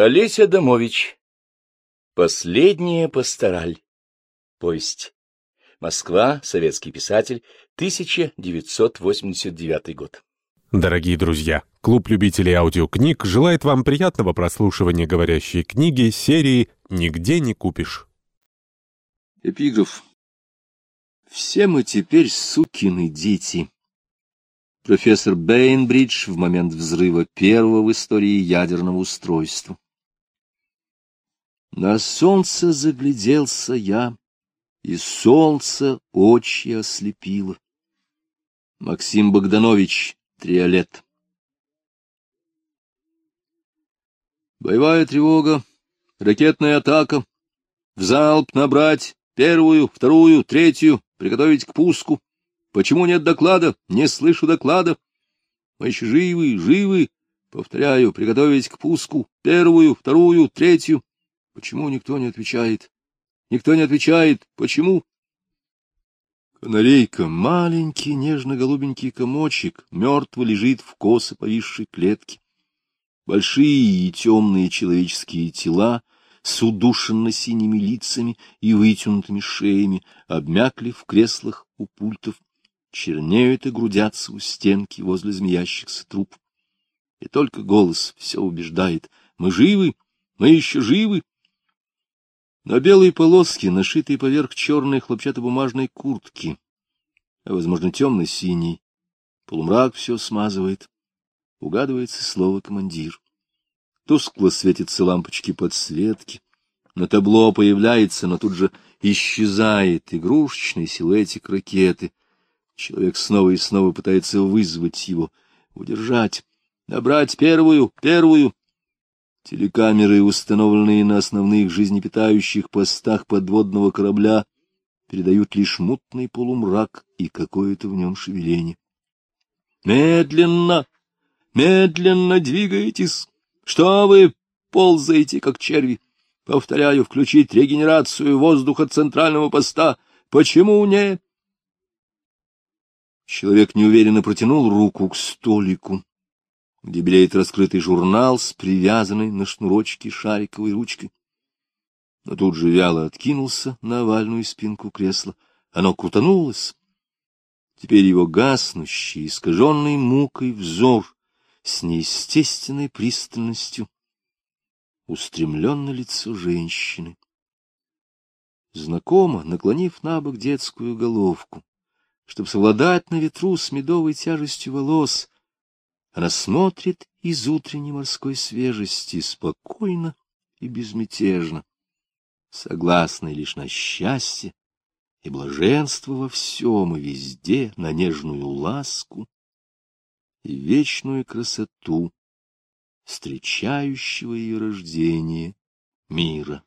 Олеся Домович. Последняя пастораль. Повесть. Москва. Советский писатель. 1989 год. Дорогие друзья, клуб любителей аудиокниг желает вам приятного прослушивания говорящей книги серии «Нигде не купишь». Эпиграф. Все мы теперь сукины дети. Профессор Бейнбридж в момент взрыва первого в истории ядерного устройства. На солнце загляделся я, и солнце очи ослепило. Максим Богданович, Триолет. Боевая тревога, ракетная атака, в залп набрать первую, вторую, третью, приготовить к пуску. Почему нет доклада? Не слышу доклада. Мы еще живы, живы. Повторяю, приготовить к пуску первую, вторую, третью. Почему никто не отвечает? Никто не отвечает. Почему? Канарейка, маленький нежно-голубенький комочек, мертво лежит в косо повисшей клетке. Большие и темные человеческие тела с удушенно-синими лицами и вытянутыми шеями обмякли в креслах у пультов, чернеют и грудятся у стенки возле змеящихся труп. И только голос все убеждает. Мы живы, мы еще живы. На белой полоске, нашитой поверх черной хлопчатобумажной куртки, а, возможно, темно-синий, полумрак все смазывает, угадывается слово «командир». Тускло светятся лампочки подсветки, на табло появляется, но тут же исчезает игрушечный силуэтик ракеты. Человек снова и снова пытается вызвать его, удержать, набрать первую, первую, Телекамеры, установленные на основных жизнепитающих постах подводного корабля, передают лишь мутный полумрак и какое-то в нем шевеление. Медленно, медленно двигаетесь. Что вы ползаете, как черви? Повторяю, включить регенерацию воздуха центрального поста. Почему не? Человек неуверенно протянул руку к столику где раскрытый журнал с привязанной на шнурочке шариковой ручкой. Но тут же вяло откинулся на овальную спинку кресла. Оно крутанулось. Теперь его гаснущий, искаженный мукой взор с неестественной пристальностью устремлен на лицо женщины. Знакомо, наклонив на бок детскую головку, чтобы совладать на ветру с медовой тяжестью волос, она смотрит из утренней морской свежести спокойно и безмятежно, согласной лишь на счастье и блаженство во всем и везде, на нежную ласку и вечную красоту встречающего ее рождение мира.